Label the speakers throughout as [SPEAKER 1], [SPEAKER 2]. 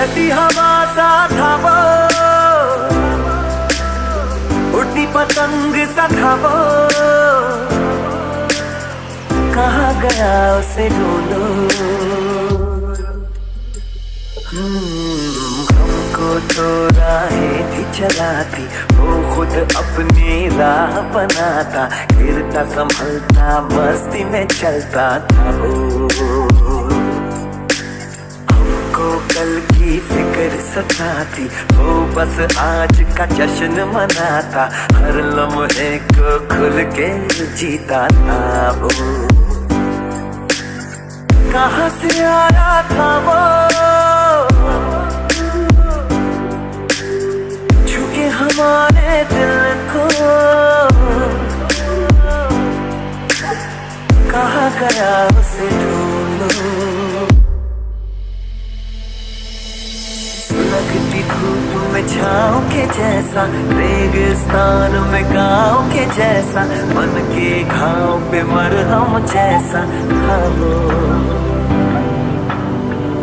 [SPEAKER 1] हवा सा था वो उड़ती पतंग सा था वो कहाँ गया उसे ढूंढो। हम्म, हमको तो राहें थी चलाती वो खुद अपनी राह बनाता गिरता संभलता मस्ती में चलता था वो। हमको कल फ़िक्र सताती, वो बस आज का जश्न मनाता। हर लम्हे को खुल के जीता था वो। कहाँ से आया था वो? छुके हमारे दिल को। कहा गया उसे ढूंढो? धूप में छाँव के जैसा, रेगिस्तान में गाँव के जैसा, मन के घाव पे मरहम जैसा। था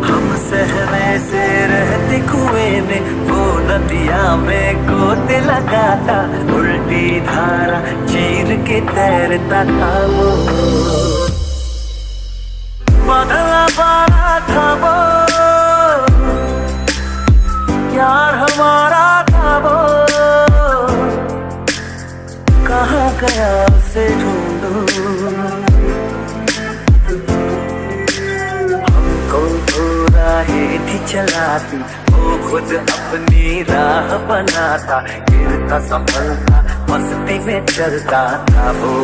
[SPEAKER 1] हम सहमे से रहते कुएँ में, वो नदिया में गोते लगाता, उल्टी धारा चीर के तैरता था वो। यार हमारा था वो। कहाँ गया उसे ढूंढो? हमको तो राहें थी चलाती, वो खुद अपनी राह बनाता। गिरता, संभलता, मस्ती में चलता था वो।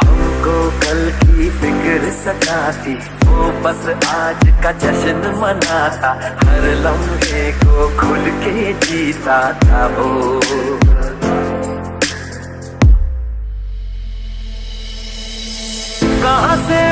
[SPEAKER 1] हमको कल की फ़िक्र सताती, वो बस आज का जश्न मनाता, हर लम्हे को खुल के जीता था वो। कहाँ से